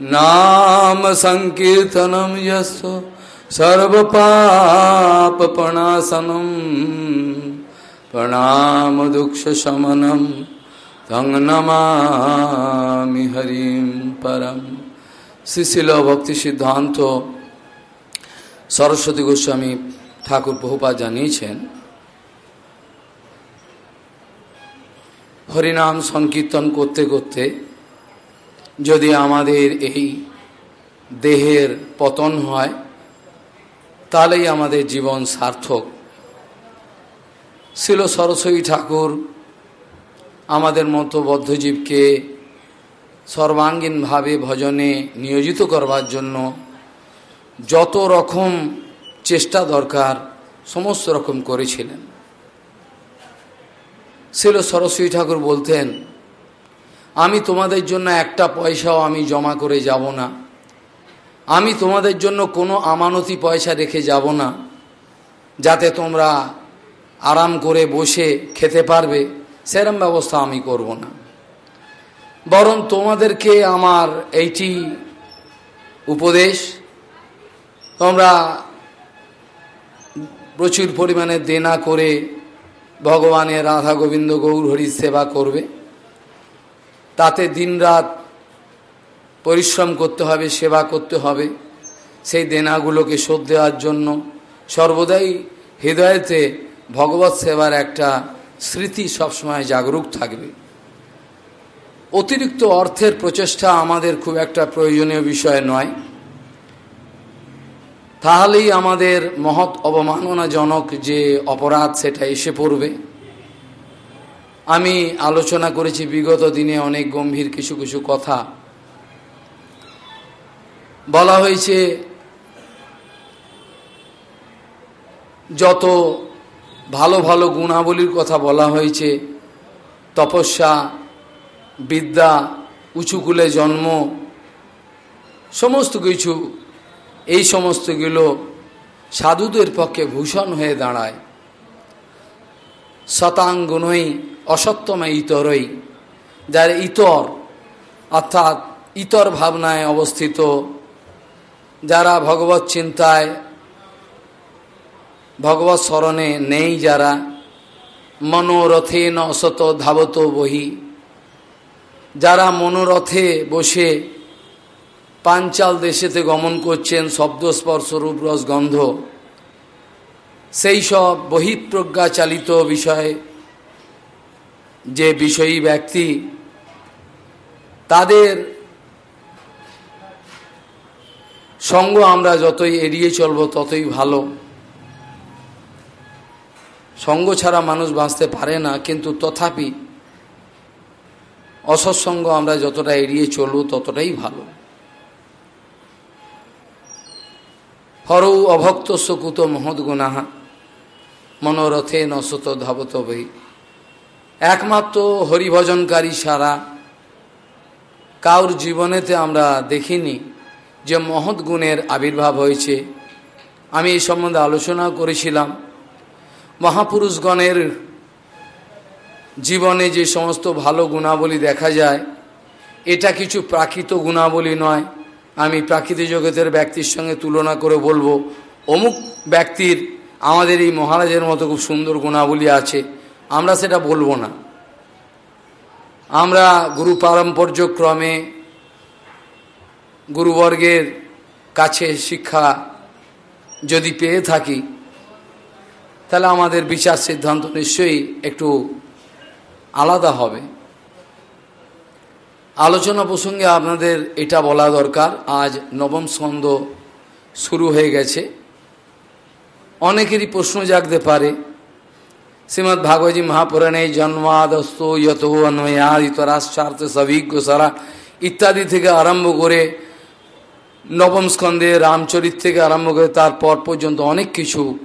नाम संकीर्तनम यस्व सर्वपापणासनम प्रणाम दुख शमनम तंग नमामि हरिम परम শিশিল ভক্তি সিদ্ধান্ত সরস্বতী গোস্বামী ঠাকুর বহুপা জানিয়েছেন হরিনাম সংকীর্তন করতে করতে যদি আমাদের এই দেহের পতন হয়, তাহলেই আমাদের জীবন সার্থক। ছিল সরস্বতী ঠাকুর, আমাদের মতো বদ্ধজীবকে সর্বাঙ্গীনভাবে ভজনে নিয়োজিত করবার জন্য যত রকম চেষ্টা দরকার, সমস্ত রকম করেছিলেন। ছিল সরস্বতী ঠাকুর বলতেন আমি তোমাদের জন্য একটা পয়সাও আমি জমা করে যাব না। আমি তোমাদের জন্য কোনো আমানতি পয়সা রেখে যাব না, যাতে তোমরা আরাম করে বসে খেতে পারবে। সেরম ব্যবস্থা আমি করব না। বরং তোমাদেরকে আমার এইটি উপদেশ, তোমরা প্রচুর পরিমাণে দেনা করে ভগবানের রাধা গোবিন্দ গৌর হরির সেবা করবে। তাতে দিনরাত পরিশ্রম করতে হবে, সেবা করতে হবে। সেই দেনাগুলোকে শোধ দেওয়ার জন্য সর্বদাই হৃদয়তে ভগবত সেবার একটা স্মৃতি সবসময় জাগরুক থাকবে। অতিরিক্ত অর্থের প্রচেষ্টা আমাদের খুব একটা প্রয়োজনীয় বিষয় নয়। তাহলেই আমাদের মহৎ অবমাননাজনক যে অপরাধ, সেটা এসে পড়বে। আমি আলোচনা করেছি, বিগত দিনে অনেক গম্ভীর কিছু কিছু কথা। বলা হয়েছে, যত ভালো ভালো গুণাবলীর কথা বলা হয়েছে, তপস্যা, বিদ্যা উঁচুকুলে জন্ম, সমস্ত কিছু, এই সমস্তগুলো সাধুদের পক্ষে ভূষণ হয়ে দাঁড়ায়। শতাঙ্গুণই অসত্যময় ইতরই, যার ইতর, অর্থাৎ ইতর ভাবনায় অবস্থিত, যারা ভগবত চিন্তায়, ভগবত স্মরণে নেই যারা, মনোরথে অসত ধাবত বহি, যারা মনোরথে বসে পাঞ্চাল দেশেতে গমন করছেন শব্দস্পর্শ রূপরস গন্ধ, সেই সব বহিঃপ্রজ্ঞা চালিত বিষয়ে যে বিষয়ী ব্যক্তি তাদের সঙ্গ আমরা যতই এড়িয়ে চলব ততই ভালো। সঙ্গ ছাড়া মানুষ বাঁচতে পারে না, কিন্তু তথাপি অসৎসঙ্গ আমরা যতটা এড়িয়ে চলব ততটাই ভালো। হরৌ অভক্ত সকুত মহৎ গুণাহা মনোরথে নশত ধাবত বই একমাত্র হরিভজনকারী সারা। কাউর জীবনেতে আমরা দেখিনি যে মহৎ গুণের আবির্ভাব হয়েছে। আমি এই সম্বন্ধে আলোচনা করেছিলাম। মহাপুরুষগণের জীবনে যে সমস্ত ভালো গুণাবলী দেখা যায়, এটা কিছু প্রাকৃত গুণাবলী নয়। আমি প্রাকৃতিক জগতের ব্যক্তির সঙ্গে তুলনা করে বলব, অমুক ব্যক্তির আমাদের এই মহারাজের মতো খুব সুন্দর গুণাবলী আছে। আমরা সেটা বলব না। আমরা গুরু পারম্পর্যক্রমে গুরুবর্গের কাছে শিক্ষা যদি পেয়ে থাকি, তাহলে আমাদের বিচার সিদ্ধান্ত নিশ্চয়ই একটু আলাদা হবে। আলোচনা প্রসঙ্গে আপনাদের এটা বলা দরকার, আজ নবম স্কন্ধ শুরু হয়ে গেছে। অনেকেরই প্রশ্ন জাগতে পারে শ্রীমৎ ভাগবতী মহাপুরাণে জন্মাদস্ত যত অন্বয়াদ ইতরাশ্চার্থ সবিজ্ঞ সারা ইত্যাদি থেকে আরম্ভ করে নবম স্কন্ধে রামচরিত থেকে আরম্ভ করে তারপর পর্যন্ত অনেক কিছু,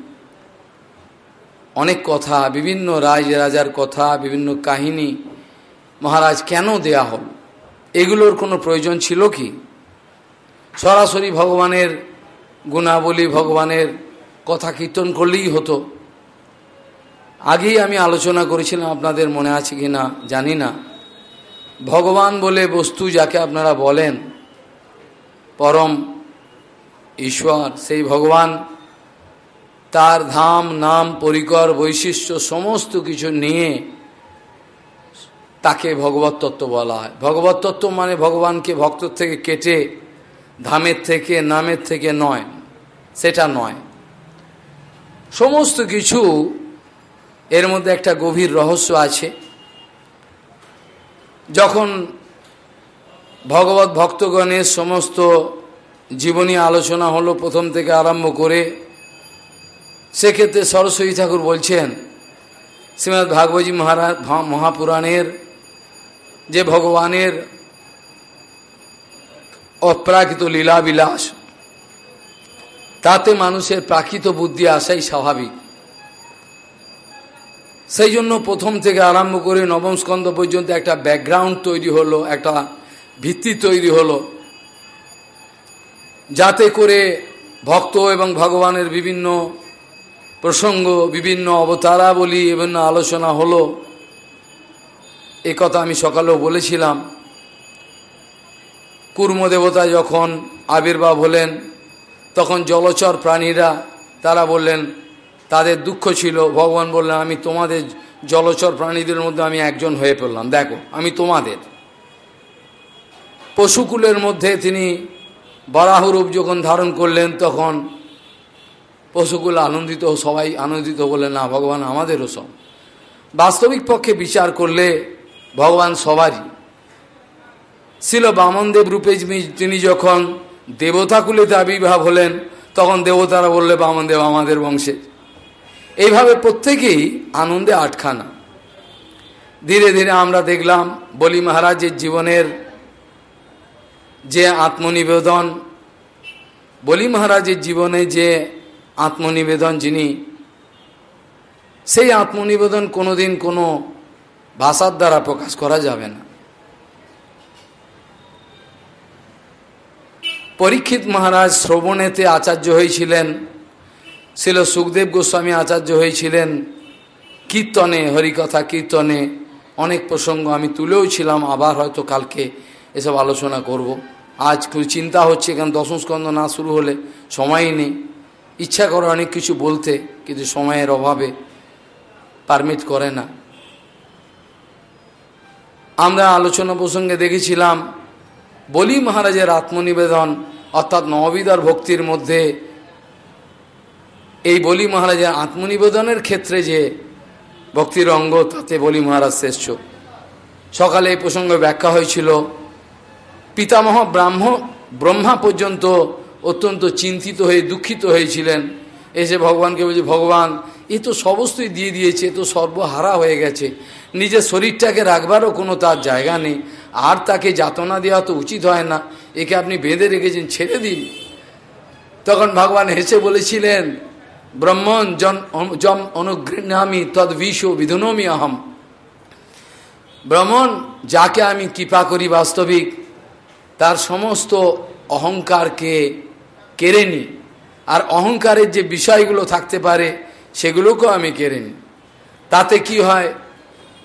অনেক কথা, বিভিন্ন রাজ রাজার কথা, বিভিন্ন কাহিনী মহারাজ কেন দেয়া হল? এগুলোর কোনো প্রয়োজন ছিল কি? সরাসরি ভগবানের গুণাবলী, ভগবানের কথা কীর্তন করলেই হতো। আগেই আমি আলোচনা করেছিলাম, আপনাদের মনে আছে কি না জানি না। ভগবান বলে বস্তু যাকে আপনারা বলেন, পরম ঈশ্বর, সেই ভগবান, তার ধাম, নাম, পরিকর, বৈশিষ্ট্য, সমস্ত কিছু নিয়ে তাকে ভগবত তত্ত্ব বলা হয়। ভগবত তত্ত্ব মানে ভগবানকে ভক্তর থেকে কেটে ধামের থেকে, নামের থেকে নয়, সেটা নয়। সমস্ত কিছু এর মধ্যে একটা গভীর রহস্য আছে। যখন ভগবত ভক্তগণের সমস্ত জীবনী আলোচনা হলো প্রথম থেকে আরম্ভ করে, সেক্ষেত্রে সরস্বতী ঠাকুর বলছেন শ্রীমৎ ভাগবতী মহারাজ মহাপুরাণের যে ভগবানের অপ্রাকৃত লীলাবিলাস, তাতে মানুষের প্রাকৃত বুদ্ধি আসাই স্বাভাবিক। সেই জন্য প্রথম থেকে আরম্ভ করে নবম স্কন্ধ পর্যন্ত একটা ব্যাকগ্রাউন্ড তৈরি হলো, একটা ভিত্তি তৈরি হলো। যাতে করে ভক্ত এবং ভগবানের বিভিন্ন প্রসঙ্গ, বিভিন্ন অবতারাবলী বিভিন্ন আলোচনা হলো। এ কথা আমি সকালেও বলেছিলাম। কুর্মদেবতা যখন আবির্ভাব হলেন, তখন জলচর প্রাণীরা, তারা বললেন তাদের দুঃখ ছিল। ভগবান বললেন, আমি তোমাদের জলচর প্রাণীদের মধ্যে আমি একজন হয়ে পড়লাম। দেখো, আমি তোমাদের। পশুকুলের মধ্যে তিনি বরাহরূপ যখন ধারণ করলেন, তখন পশুকুল আনন্দিত, সবাই আনন্দিত বললেন, না, ভগবান, আমাদেরও সব। বাস্তবিক পক্ষে বিচার করলে ভগবান সবারই। ছিল বামনদেব রূপে তিনি যখন দেবতাকুলেতে আবির্ভাব হলেন, তখন দেবতারা বললে, বামনদেব আমাদের বংশে এইভাবে প্রত্যেকেই আনন্দে আটখানা। ধীরে ধীরে আমরা দেখলাম, বলি মহারাজের জীবনের যে আত্মনিবেদন, বলি মহারাজের জীবনে যে আত্মনিবেদন যিনি, সেই আত্মনিবেদন কোনোদিন কোনো ভাষার দ্বারা প্রকাশ করা যাবে না। পরীক্ষিত মহারাজ শ্রবণেতে আচার্য হয়েছিলেন। ছিল সুখদেব গোস্বামী আচার্য হয়েছিলেন। কীর্তনে, হরিকথা কীর্তনে অনেক প্রসঙ্গ আমি তুলেও ছিলাম, আবার হয়তো কালকে এসব আলোচনা করব। আজ খুব চিন্তা হচ্ছে, কারণ দশম স্কন্ধ না শুরু হলে সময়ই নেই। ইচ্ছা করে অনেক কিছু বলতে, কিন্তু সময়ের অভাবে পারমিট করে না। আমরা আলোচনা প্রসঙ্গে দেখেছিলাম, বলি মহারাজের আত্মনিবেদন, অর্থাৎ নববিদার ভক্তির মধ্যে এই বলি মহারাজের আত্মনিবেদনের ক্ষেত্রে যে ভক্তির অঙ্গ, তাতে বলি মহারাজ শ্রেষ্ঠ। সকালে এই প্রসঙ্গে ব্যাখ্যা হয়েছিল, পিতামহ ব্রাহ্ম, ব্রহ্মা পর্যন্ত অত্যন্ত চিন্তিত হয়ে, দুঃখিত হয়েছিলেন। এসে ভগবানকে বলছে, ভগবান, এ তো সমস্তই দিয়ে দিয়েছে তো সর্বহারা হয়ে গেছে। নিজের শরীরটাকে রাখবারও কোনো তার জায়গা নেই। আর তাকে যাতনা দেওয়া তো উচিত হয় না। একে আপনি বেঁধে রেখেছেন, ছেড়ে দিন। তখন ভগবান হেসে বলেছিলেন ব্রহ্মণ জন জম অনুগৃহামি তদ বিষ বিধুনমি অহম ব্রহ্মণ যাকে আমি কৃপা করি বাস্তবিক, তার সমস্ত অহংকারকে কেড়ে নি। আর অহংকারের যে বিষয়গুলো থাকতে পারে, সেগুলোকেও আমি কেড়ে নি। তাতে কি হয়?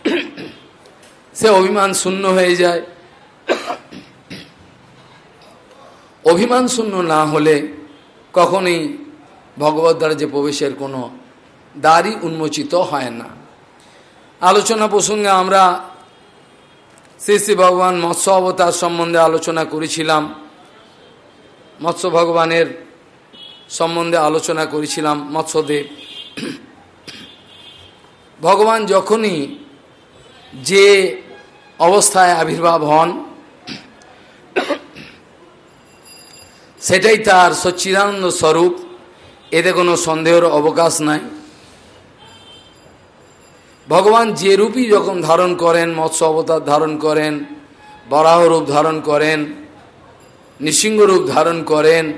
সে অভিমান শূন্য হয়ে যায়। অভিমান শূন্য না হলে কখনই ভগবত দ্বারা যে প্রবেশের কোনো দ্বারই উন্মোচিত হয় না। আলোচনা প্রসঙ্গে আমরা শ্রী শ্রী ভগবান মৎস্য অবতার সম্বন্ধে আলোচনা করেছিলাম। মৎস্য ভগবানের সম্বন্ধে আলোচনা করেছিলাম মৎস্যদেব। ভগবান যখনই যে অবস্থায় আবির্ভাব হন, সেটাই তার সচ্চিদানন্দ স্বরূপ। এতে কোনো সন্দেহের অবকাশ নাই। ভগবান যে রূপই যখন ধারণ করেন, মৎস্য অবতার ধারণ করেন, বরাহ রূপ ধারণ করেন, নৃসিংহ রূপ ধারণ করেন,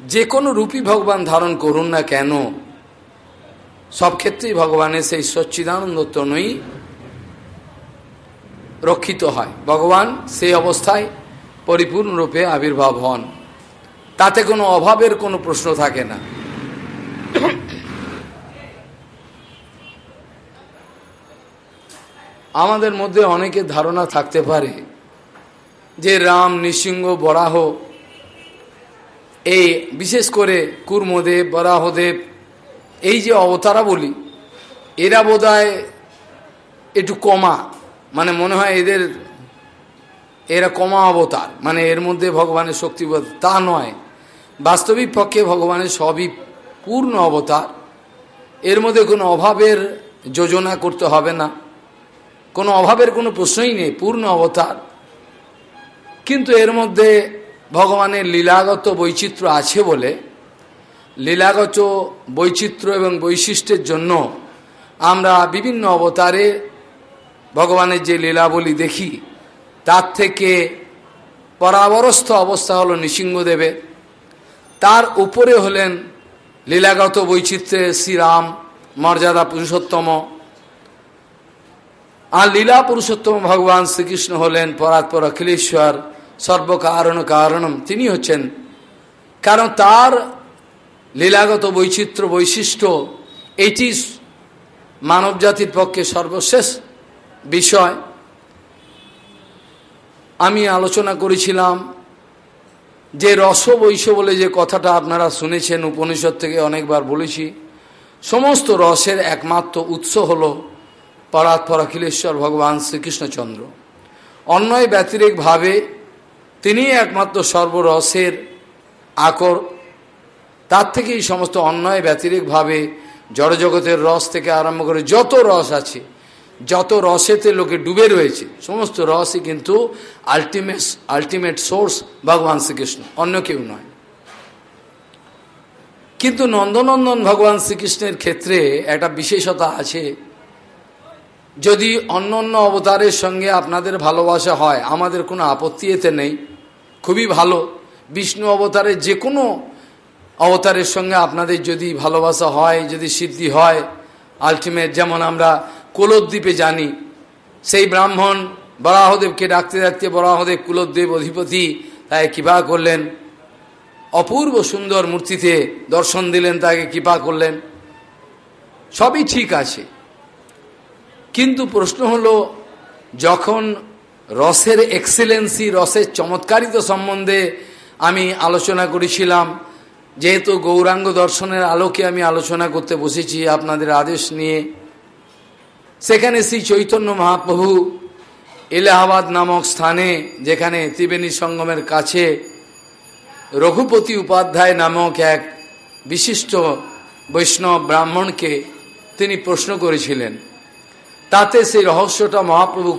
যে কোনো রূপই ভগবান ধারণ করুন না কেন, সব ক্ষেত্রেই ভগবানের সেই সচ্চিদানন্দ তনই রক্ষিত হয়। ভগবান সেই অবস্থায় পরিপূর্ণরূপে আবির্ভাব হন। তাতে কোনো অভাবের কোনো প্রশ্ন থাকে না। আমাদের মধ্যে অনেকের ধারণা থাকতে পারে যে রাম, নৃসিংহ, বরাহ, এই বিশেষ করে কুর্মদেব, বরাহদেব, এই যে অবতারা বলি এরা বোধ একটু কমা মানে মনে হয় এদের, এরা কমা অবতার মানে এর মধ্যে ভগবানের শক্তিবোধ তা নয়। বাস্তবিক পক্ষে ভগবানের সবই পূর্ণ অবতার। এর মধ্যে কোনো অভাবের যোজনা করতে হবে না। কোনো অভাবের কোনো প্রশ্নই নেই, পূর্ণ অবতার। কিন্তু এর মধ্যে ভগবানের লীলাগত বৈচিত্র্য আছে বলে, লীলাগত বৈচিত্র্য এবং বৈশিষ্ট্যের জন্য আমরা বিভিন্ন অবতারে ভগবানের যে লীলাবলী দেখি, তার থেকে পরাবরস্থ অবস্থা হল নৃসিংহদেবের। তার উপরে হলেন লীলাগত বৈচিত্র্যে শ্রীরাম, মর্যাদা পুরুষোত্তম। আর লীলা পুরুষোত্তম ভগবান শ্রীকৃষ্ণ হলেন পরাৎপর অখিলেশ্বর, সর্বকারণ কারণম। তিনি হচ্ছেন, কারণ তার লীলাগত বৈচিত্র্য বৈশিষ্ট্য, এটি মানব জাতির পক্ষে সর্বশেষ বিষয়। আমি আলোচনা করেছিলাম যে রস বৈশ বলে যে কথাটা আপনারা শুনেছেন, উপনিষদ থেকে অনেকবার বলেছি, সমস্ত রসের একমাত্র উৎস হল পরাৎপর অখিলেশ্বর ভগবান শ্রীকৃষ্ণচন্দ্র। অন্যয় ব্যতিরেকভাবে তিনি একমাত্র সর্বরসের আকর। তার থেকেই সমস্ত অন্যায় ব্যতিরিকভাবে জড়জগতের রস থেকে আরম্ভ করে যত রস আছে যত রসেতে লোকে ডুবে রয়েছে, সমস্ত রসই কিন্তু আলটিমেট আলটিমেট সোর্স ভগবান শ্রীকৃষ্ণ, অন্য কেউ নয়। কিন্তু নন্দনন্দন ভগবান শ্রীকৃষ্ণের ক্ষেত্রে একটা বিশেষতা আছে। যদি অন্য অন্য অবতারের সঙ্গে আপনাদের ভালোবাসা হয়, আমাদের কোনো আপত্তি এতে নেই। খুবই ভালো। বিষ্ণু অবতারের যে কোনো অবতারের সঙ্গে আপনাদের যদি ভালোবাসা হয়, যদি সিদ্ধি হয় আলটিমেট যেমন আমরা কুলদ্বীপে জানি। সেই ব্রাহ্মণ বরাহদেবকে ডাকতে ডাকতে বরাহদেব কুলদ্বীপ অধিপতি তাই কৃপা করলেন। অপূর্ব সুন্দর মূর্তিতে দর্শন দিলেন, তাকে কৃপা করলেন। সবই ঠিক আছে। কিন্তু প্রশ্ন হলো, যখন রসের এক্সেলেন্সি, রসের চমৎকারিত সম্বন্ধে আমি আলোচনা করেছিলাম, যেহেতু গৌরাঙ্গ দর্শনের আলোকে আমি আলোচনা করতে বসেছি আপনাদের আদেশ নিয়ে সেখানে শ্রী চৈতন্য মহাপ্রভু এলাহাবাদ নামক স্থানে, যেখানে ত্রিবেণী সঙ্গমের কাছে রঘুপতি উপাধ্যায় নামক এক বিশিষ্ট বৈষ্ণব ব্রাহ্মণকে তিনি প্রশ্ন করেছিলেন। তাতে সেই রহস্যটা মহাপ্রভু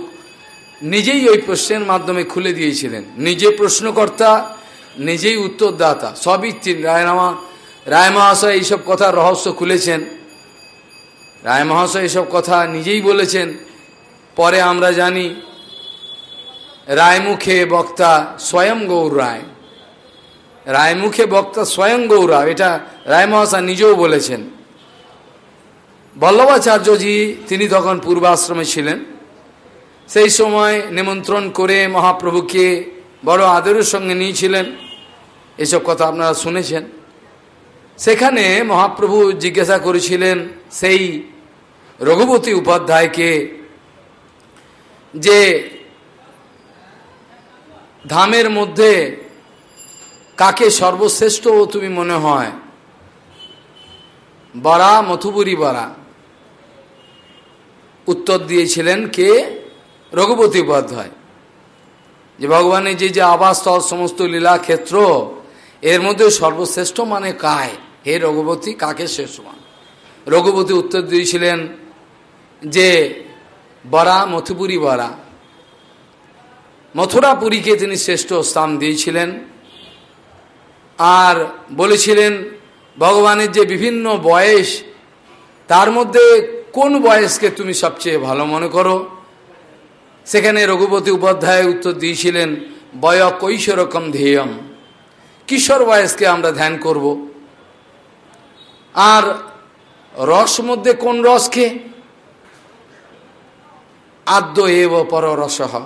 নিজেই ওই প্রশ্নের মাধ্যমে খুলে দিয়েছিলেন। নিজে প্রশ্নকর্তা, নিজেই উত্তরদাতা, সবই রায়নামা রায় মহাশয় এইসব কথার রহস্য খুলেছেন। রায় মহাশয় এইসব কথা নিজেই বলেছেন। পরে আমরা জানি, রায়মুখে বক্তা স্বয়ং গৌর রায়। রায়মুখে বক্তা স্বয়ং গৌরা এটা রায় মহাশয় নিজেও বলেছেন। বল্লভাচার্যজি, তিনি তখন পূর্বাশ্রমে ছিলেন। সেই সময় নিমন্ত্রণ করে মহাপ্রভুকে বড় আদরের সঙ্গে নিয়েছিলেন। এসব কথা আপনারা শুনেছেন। সেখানে মহাপ্রভু জিজ্ঞাসা করেছিলেন সেই রঘুপতি উপাধ্যায়কে যে ধামের মধ্যে কাকে সর্বশ্রেষ্ঠ তুমি মনে হয়? বরা মথুপুরী বরা। উত্তর দিয়েছিলেন কে? রঘুপতি উপাধ্যায়। যে ভগবানের যে যে আবাসস্থল সমস্ত লীলা ক্ষেত্র এর মধ্যে সর্বশ্রেষ্ঠ মানে কায়? হে রঘুপতি, কাকে শেষ মান রঘুপতি উত্তর দিয়েছিলেন যে, বরা মথুপুরী বরা। মথুরাপুরীকে তিনি শ্রেষ্ঠ স্থান দিয়েছিলেন আর বলেছিলেন, ভগবানের যে বিভিন্ন বয়স, তার মধ্যে কোন বয়সকে তুমি সবচেয়ে ভালো মনে করো? সেখানে রঘুপতি উপাধ্যায় উত্তর দিয়েছিলেন, বয় কৈশোরকম ধ্যেয়ম কিশোর বয়সকে আমরা ধ্যান করব। আর রস মধ্যে কোন রসকে আদ্য এব পররসহ।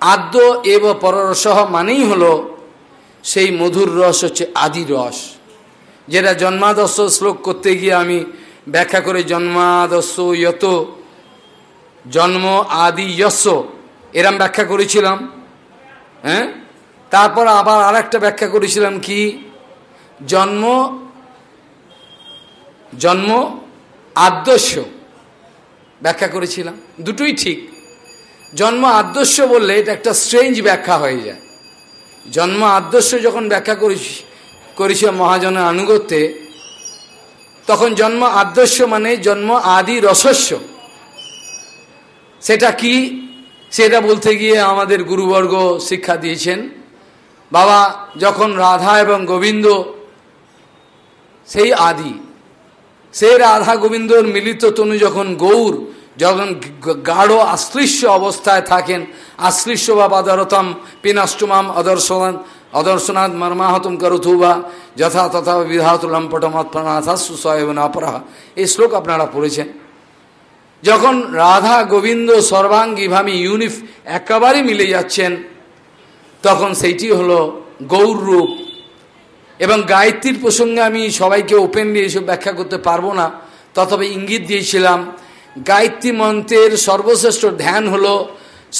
আদ্য এব পররসহ মানেই হলো সেই মধুর রস হচ্ছে আদি রস। যেটা জন্মাদর্শ শ্লোক করতে গিয়ে আমি ব্যাখ্যা করে জন্মাদর্শ ইয়ত জন্ম আদি যশ, এরম ব্যাখ্যা করেছিলাম। হ্যাঁ? তারপর আবার আর একটা ব্যাখ্যা করেছিলাম কি? জন্ম জন্ম, আদর্শ ব্যাখ্যা করেছিলাম। দুটোই ঠিক। জন্ম, আদর্শ বললে এটা একটা স্ট্রেঞ্জ ব্যাখ্যা হয়ে যায়। জন্ম, আদর্শ যখন ব্যাখ্যা করেছি করেছি মহাজনের আনুগত্যে, তখন জন্ম, আদর্শ মানে জন্ম, আদি, রসস্য। সেটা কি? সেটা বলতে গিয়ে আমাদের গুরুবর্গ শিক্ষা দিয়েছেন। বাবা যখন রাধা এবং গোবিন্দ, সেই আদি। সেই রাধা গোবিন্দর মিলিত তনু যখন গৌর, যখন গাঢ় আশ্লিষ্য অবস্থায় থাকেন আশ্লিষ্য বা বাদরতম পিনাষ্টমাম অদর্শন অদর্শনাথ মর্মাহতম করুথুবা যথা তথা বিধাত লম্পটমৎপ্রনাথাসু সয়বন অপরাহ। এই শ্লোক আপনারা পড়েছেন। যখন রাধা গোবিন্দ সর্বাঙ্গীভাবে ইউনিফ একেবারে মিলে যাচ্ছেন, তখন সেইটি হলো গৌর রূপ। এবং গায়ত্রীর প্রসঙ্গে আমি সবাইকে ওপেনলি এসব ব্যাখ্যা করতে পারব না, তথাপি ইঙ্গিত দিয়েছিলাম, গায়ত্রী মন্ত্রের সর্বশ্রেষ্ঠ ধ্যান হলো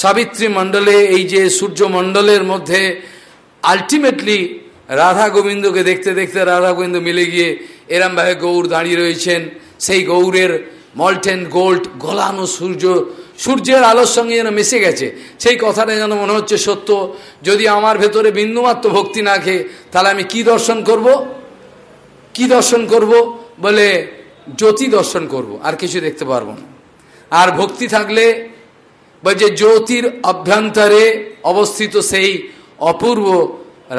সাবিত্রী মণ্ডলে, এই যে সূর্য মণ্ডলের মধ্যে আলটিমেটলি রাধা গোবিন্দকে দেখতে দেখতে রাধা গোবিন্দ মিলে গিয়ে এরমভাবে গৌর দাঁড়িয়ে রয়েছেন, সেই গৌরের মল্টেন গোল্ড গলানো সূর্য সূর্যের আলোর সঙ্গে যেন মিশে গেছে, সেই কথাটা যেন মনে হচ্ছে সত্য। যদি আমার ভেতরে বিন্দুমাত্র ভক্তি না খেয়ে, তাহলে আমি কি দর্শন করব? কি দর্শন করব বলে জ্যোতি দর্শন করব, আর কিছু দেখতে পারব না। আর ভক্তি থাকলে বলছে জ্যোতির অভ্যন্তরে অবস্থিত সেই অপূর্ব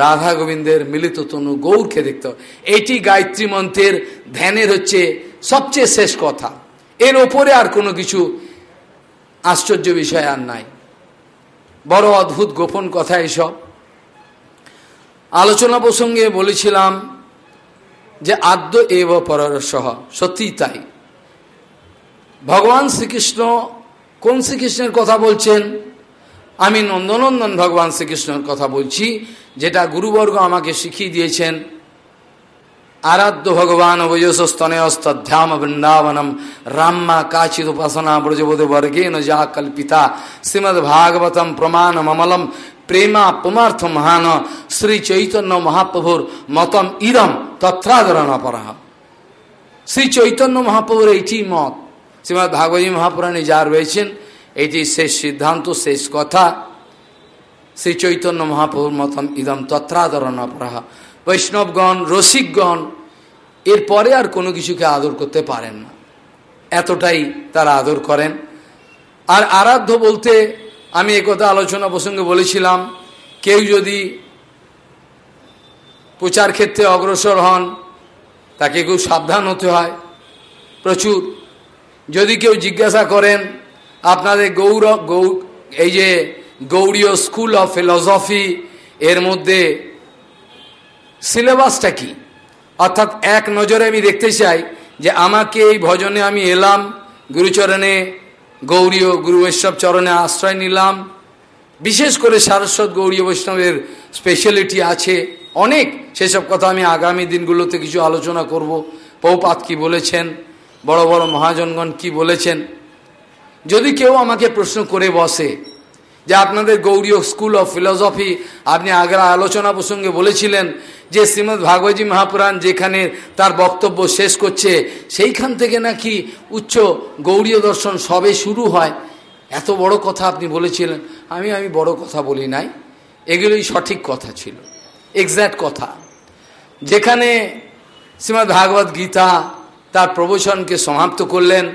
রাধা গোবিন্দের মিলিত তনু গৌরকে দেখতে হবে। এইটি গায়ত্রী মন্ত্রের ধ্যানের হচ্ছে সবচেয়ে শেষ কথা। এর ওপরে আর কোনো কিছু আশ্চর্য বিষয় আর নাই। বড় অদ্ভুত গোপন কথা এসব। আলোচনা প্রসঙ্গে বলেছিলাম যে আদ্য এব পরসহ সত্যি তাই। ভগবান শ্রীকৃষ্ণ কোন শ্রীকৃষ্ণের কথা বলছেন? আমি নন্দনন্দন ভগবান শ্রীকৃষ্ণের কথা বলছি, যেটা গুরুবর্গ আমাকে শিখিয়ে দিয়েছেন। আরাধ্য ভগবান অবয়সস্তনয়স্তধ্যাম বৃন্দাবনম। রাম্মা কাচিদ উপাসনা ব্রজবোধ বর্গেন যা কল্পিতা। শ্রীমদ ভাগবতম প্রমাণ মমলম প্রেমা পুমার্থ মহান শ্রী চৈতন্য মহাপ্রভুর মতম ইরম তত্রাদরণ অপরাহ শ্রী চৈতন্য মহাপ্রভুর এইটি মত। শ্রীমদ ভাগবতী মহাপুরাণে যা রয়েছেন, এটি শেষ সিদ্ধান্ত, শেষ কথা। শ্রী চৈতন্য মহাপ্রভুর মতম ইদম তত্রাদরণ অপরাহ বৈষ্ণবগণ, রসিকগণ এরপরে আর কোনো কিছুকে আদর করতে পারেন না। এতটাই তারা আদর করেন। আর আরাধ্য বলতে আমি একথা আলোচনা প্রসঙ্গে বলেছিলাম, কেউ যদি প্রচার ক্ষেত্রে অগ্রসর হন, তাকে খুব সাবধান হতে হয়। প্রচুর। যদি কেউ জিজ্ঞাসা করেন, আপনাদের গৌর গৌ, এই যে গৌরীয় স্কুল অফ ফিলসফি, এর মধ্যে সিলেবাসটা কি? অর্থাৎ এক নজরে আমি দেখতে চাই যে আমাকে এই ভজনে আমি এলাম, গুরুচরণে গৌরীয় গুরু বৈষ্ণব চরণে আশ্রয় নিলাম। বিশেষ করে সারস্বত গৌরী বৈষ্ণবের স্পেশালিটি আছে অনেক। সেসব কথা আমি আগামী দিনগুলোতে কিছু আলোচনা করব। পৌপাত কি বলেছেন? বড় বড় মহাজনগণ কি বলেছেন? যদি কেউ আমাকে প্রশ্ন করে বসে যে আপনাদের গৌরীয় স্কুল অফ ফিলসফি, আপনি আগের আলোচনা প্রসঙ্গে বলেছিলেন যে শ্রীমৎ ভাগবতী মহাপুরাণ যেখানে তার বক্তব্য শেষ করছে, সেইখান থেকে নাকি উচ্চ গৌরীয় দর্শন সবে শুরু হয়। এত বড় কথা আপনি বলেছিলেন। আমি আমি বড় কথা বলি নাই। এগুলোই সঠিক কথা ছিল। এক্স্যাক্ট কথা। যেখানে শ্রীমৎ ভাগবত গীতা তার প্রবচনকে সমাপ্ত করলেন।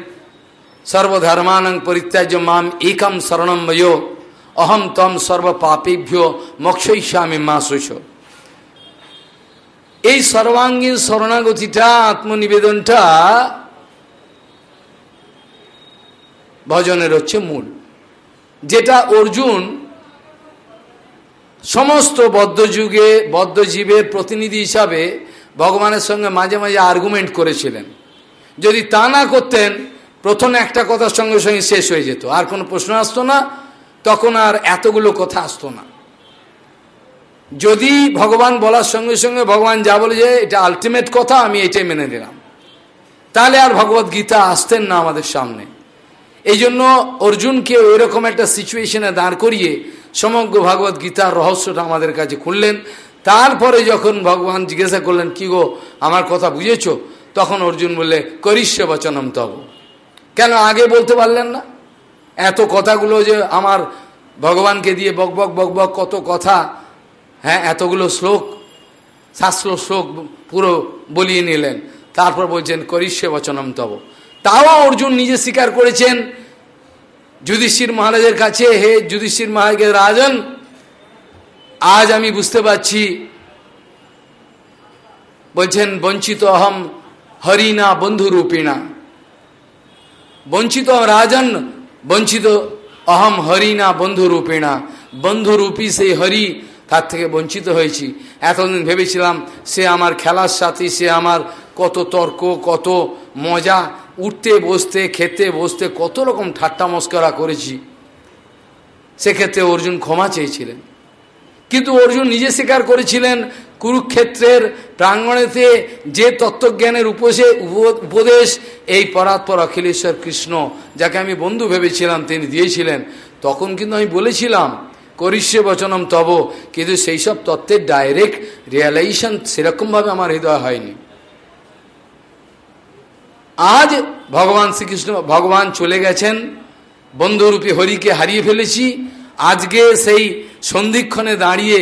সর্বধর্মানং পরিত্যাজ্য মাম একম শরণম বয়। অহম তম সর্ব পাপেভ্য মোক্ষইস্বামী মা শুষ এই সর্বাঙ্গীন শরণাগতিটা, আত্মনিবেদনটা ভজনের হচ্ছে মূল। যেটা অর্জুন সমস্ত বদ্ধযুগে, বদ্ধজীবের প্রতিনিধি হিসাবে ভগবানের সঙ্গে মাঝে মাঝে আর্গুমেন্ট করেছিলেন। যদি তা না করতেন, প্রথম একটা কথার সঙ্গে সঙ্গে শেষ হয়ে যেত। আর কোনো প্রশ্ন আসতো না তখন আর এতগুলো কথা আসতো না। যদি ভগবান বলার সঙ্গে সঙ্গে ভগবান যা বলে যে এটা আলটিমেট কথা, আমি এটাই মেনে নিলাম। তাহলে আর ভগবত গীতা আসতেন না আমাদের সামনে। এই জন্য অর্জুনকে ওইরকম একটা সিচুয়েশনে দাঁড় করিয়ে সমগ্র ভাগবত গীতার রহস্যটা আমাদের কাছে খুললেন। তারপরে যখন ভগবান জিজ্ঞাসা করলেন, কি গো, আমার কথা বুঝেছ? তখন অর্জুন বললে, করিষ্য বচনম তব। কেন, আগে বলতে পারলেন না? এত কথাগুলো যে আমার ভগবানকে দিয়ে বক বক বক বক কত কথা। হ্যাঁ এতগুলো শ্লোক, শাস্ত্র শ্লোক পুরো বলিয়ে নিলেন। তারপর বলছেন, করিষ্য বচনম তব। তাও অর্জুন নিজে স্বীকার করেছেন, যুধিষ্ঠির মহারাজের কাছে, হে যুধিষ্ঠির মহারাজের রাজন, আজ আমি বুঝতে পারছি। বলছেন, বঞ্চিত অহম হরিণা বন্ধুরূপিণা। বঞ্চিত রাজন বঞ্চিত। অহম হরিণা বন্ধুরূপিণা বন্ধুরূপী সেই হরি তার থেকে বঞ্চিত হয়েছি। এতদিন ভেবেছিলাম সে আমার খেলার সাথী, সে আমার কত তর্ক, কত মজা, উঠতে, বসতে, খেতে, বসতে কত রকম ঠাট্টা মস্করা করেছি। সেক্ষেত্রে অর্জুন ক্ষমা চেয়েছিলেন। কিন্তু অর্জুন নিজে স্বীকার করেছিলেন কুরুক্ষেত্রের প্রাঙ্গণেতে যে তত্ত্বজ্ঞানের উপসে উপদেশ এই পরাৎপর অখিলেশ্বর কৃষ্ণ, যাকে আমি বন্ধু ভেবেছিলাম, তিনি দিয়েছিলেন। তখন কিন্তু আমি বলেছিলাম, করিষ্যে বচনম তব। কিন্তু সেই সব তত্ত্বের ডাইরেক্ট রিয়ালাইজেশন সেরকমভাবে আমার হৃদয় হয়নি। আজ ভগবান শ্রীকৃষ্ণ ভগবান চলে গেছেন, বন্ধুরূপী হরিকে হারিয়ে ফেলেছি। আজকে সেই সন্ধিক্ষণে দাঁড়িয়ে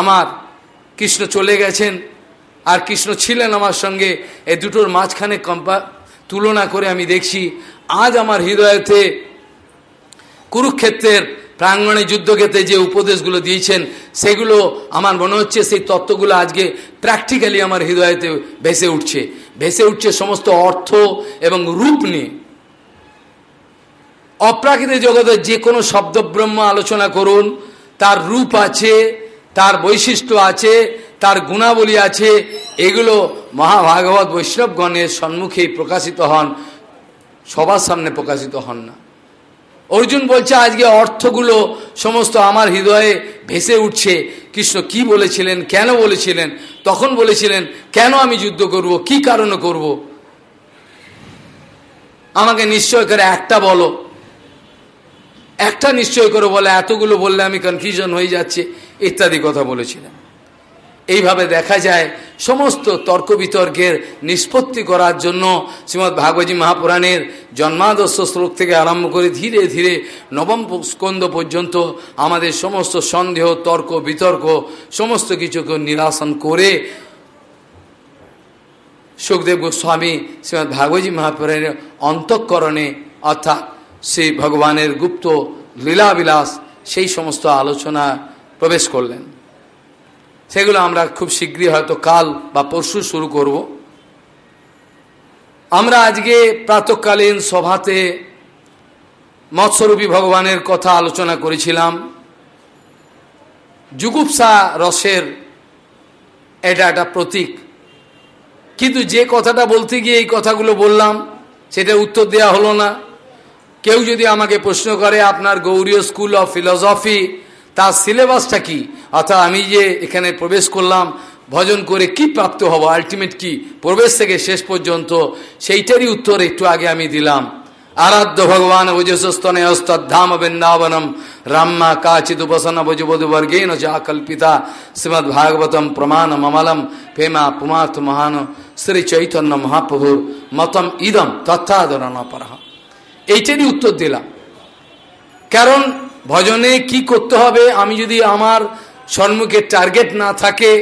আমার কৃষ্ণ চলে গেছেন আর কৃষ্ণ ছিলেন আমার সঙ্গে, এই দুটোর মাঝখানে কম্পা, তুলনা করে আমি দেখছি, আজ আমার হৃদয়তে কুরুক্ষেত্রের প্রাঙ্গণে যুদ্ধক্ষেত্রে যে উপদেশগুলো দিয়েছেন, সেগুলো আমার মনে হচ্ছে সেই তত্ত্বগুলো আজকে প্র্যাকটিক্যালি আমার হৃদয়তে ভেসে উঠছে। ভেসে উঠছে সমস্ত অর্থ এবং রূপ নিয়ে। অপ্রাকৃতিক জগতে যে কোনো শব্দব্রহ্ম আলোচনা করুন, তার রূপ আছে তার বৈশিষ্ট্য আছে, তার গুণাবলী আছে, এগুলো মহাভাগবত বৈষ্ণবগণের সম্মুখেই প্রকাশিত হন, সবার সামনে প্রকাশিত হন না। অর্জুন বলছে, আজকে অর্থগুলো সমস্ত আমার হৃদয়ে ভেসে উঠছে। কৃষ্ণ কি বলেছিলেন, কেন বলেছিলেন, তখন বলেছিলেন, কেন আমি যুদ্ধ করব, কি কারণে করব? আমাকে নিশ্চয় করে একটা বলো একটা নিশ্চয় করে বলে, এতগুলো বললে আমি কনফিউশন হয়ে যাচ্ছে, ইত্যাদি কথা বলেছিলেন। এইভাবে দেখা যায় সমস্ত তর্ক বিতর্কের নিষ্পত্তি করার জন্য শ্রীমৎ ভাগবতী মহাপুরাণের জন্মাদর্শ শ্লোক থেকে আরম্ভ করে ধীরে ধীরে নবম স্কন্দ পর্যন্ত আমাদের সমস্ত সন্দেহ, তর্ক, বিতর্ক, সমস্ত কিছুকে নিরাসন করে সুখদেব গোস্বামী শ্রীমৎ ভাগবতী মহাপুরাণের অন্তঃকরণে, অর্থাৎ সেই ভগবানের গুপ্ত লীলাবিলাস, সেই সমস্ত আলোচনা প্রবেশ করলেন। সেগুলো আমরা খুব শীঘ্রই হয়তো কাল বা পরশু শুরু করব। আমরা আজকে প্রাতকালীন সভাতে মৎস্বরূপী ভগবানের কথা আলোচনা করেছিলাম। যুগুপসা রসের এটা একটা প্রতীক। কিন্তু যে কথাটা বলতে গিয়ে এই কথাগুলো বললাম, সেটা উত্তর দেওয়া হলো না। কেউ যদি আমাকে প্রশ্ন করে, আপনার গৌরীয় স্কুল অফ ফিলসফি তার সিলেবাসটা কি? অর্থাৎ আমি যে এখানে প্রবেশ করলাম, ভজন করে কি প্রাপ্ত হব? আলটিমেট কি? প্রবেশ থেকে শেষ পর্যন্ত সেইটারই উত্তর একটু আগে আমি দিলাম। আরাধ্য ভগবান ওজস্তনে অস্তধাম বৃন্দাবনম, রাম্মা কাচিদ উপসন ভুজবধুবর্গেন যা কল্পিতা ভাগবতম প্রমাণ মমলম প্রেমা পুমার্থ মহান শ্রী চৈতন্য মহাপ্রভুর মতম ইদম তত্ত্বাদরণ পরহ এইটারই উত্তর দিলাম। কারণ ভজনে কি করতে হবে? আমি যদি আমার সম্মুখে টার্গেট না থাকে,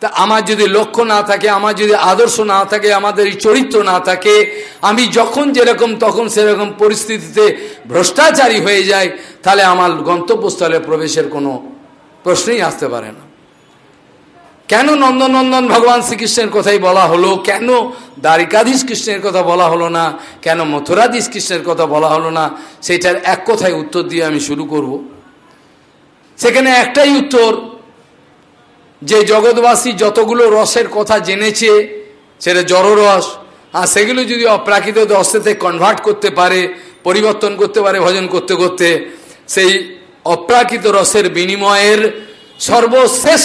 তা আমার যদি লক্ষ্য না থাকে, আমার যদি আদর্শ না থাকে, আমাদের চরিত্র না থাকে, আমি যখন যেরকম তখন সেরকম পরিস্থিতিতে ভ্রষ্টাচারী হয়ে যায় তাহলে আমার গন্তব্যস্থলে প্রবেশের কোনো প্রশ্নই আসতে পারে না। কেন নন্দনন্দন ভগবান শ্রীকৃষ্ণের কথাই বলা হলো? কেন দ্বারিকাধীশ কৃষ্ণের কথা বলা হলো না? কেন মথুরাধীশ কৃষ্ণের কথা বলা হলো না? সেটার এক কথায় উত্তর দিয়ে আমি শুরু করব। সেখানে একটাই উত্তর, যে জগৎবাসী যতগুলো রসের কথা জেনেছে, সেটা জড়রস, আর সেগুলো যদি অপ্রাকৃত রসেতে কনভার্ট করতে পারে, পরিবর্তন করতে পারে, ভজন করতে করতে, সেই অপ্রাকৃত রসের বিনিময়ের সর্বশেষ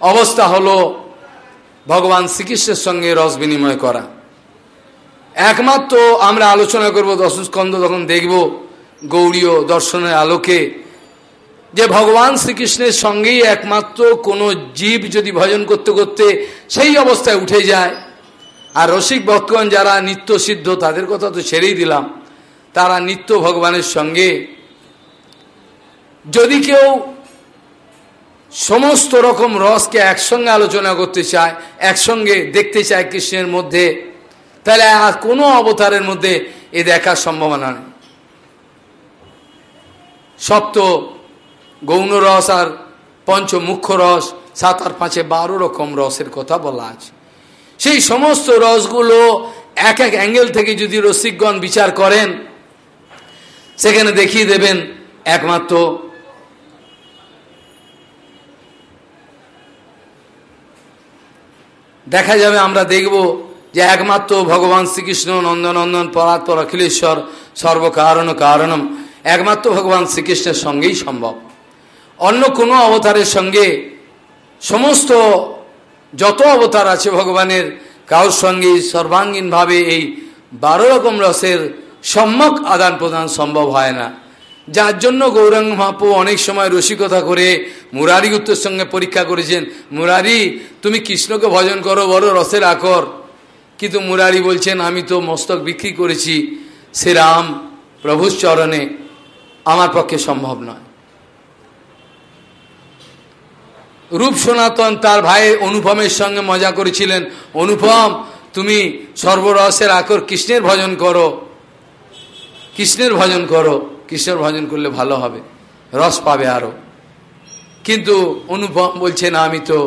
অবস্থা হলো ভগবান শ্রীকৃষ্ণের সঙ্গে রস বিনিময় করা। একমাত্র আমরা আলোচনা করব দশস্কন্ধ, তখন দেখব গৌরীয় দর্শনের আলোকে যে ভগবান শ্রীকৃষ্ণের সঙ্গেই একমাত্র কোনো জীব যদি ভজন করতে করতে সেই অবস্থায় উঠে যায়। আর রসিক ভক্তগণ যারা নিত্য সিদ্ধ, তাদের কথা তো ছেড়েই দিলাম, তারা নিত্য ভগবানের সঙ্গে যদি কেউ সমস্ত রকম রসকে একসঙ্গে আলোচনা করতে চায়, একসঙ্গে দেখতে চায় কৃষ্ণের মধ্যে, তাহলে আর কোনো অবতারের মধ্যে এ দেখার সম্ভাবনা নেই। সপ্ত গৌণ রস আর পঞ্চ মুখ্য রস, সাত আর পাঁচে বারো রকম রসের কথা বলা আছে। সেই সমস্ত রসগুলো এক এক অ্যাঙ্গেল থেকে যদি রসিকগণ বিচার করেন, সেখানে দেখিয়ে দেবেন একমাত্র দেখা যাবে, আমরা দেখব যে একমাত্র ভগবান শ্রীকৃষ্ণ, নন্দনন্দন পরাৎপর অখিলেশ্বর সর্বকারণ, কারণম, একমাত্র ভগবান শ্রীকৃষ্ণের সঙ্গেই সম্ভব। অন্য কোনো অবতারের সঙ্গে সমস্ত যত অবতার আছে ভগবানের, কারোর সঙ্গে সর্বাঙ্গীনভাবে এই বারো রকম রসের সম্যক আদান প্রদান সম্ভব হয় না। যার জন্য গৌরাঙ্গ মহাপু অনেক সময় রসিকতা করে মুরারি গুপ্তের সঙ্গে পরীক্ষা করেছেন, মুরারি, তুমি কৃষ্ণকে ভজন করো বড় রসের আকর। কিন্তু মুরারি বলছেন, আমি তো মস্তক বিক্রি করেছি শ্রীরাম প্রভুর চরণে, আমার পক্ষে সম্ভব নয়। রূপ সনাতন তার ভাই অনুপমের সঙ্গে মজা করেছিলেন, অনুপম, তুমি সর্বরসের আকর কৃষ্ণের ভজন করো, কৃষ্ণের ভজন করো। কৃষ্ণের ভজন করলে ভালো হবে, রস পাবে আরও। কিন্তু অনুপম বলছে, না, আমি তো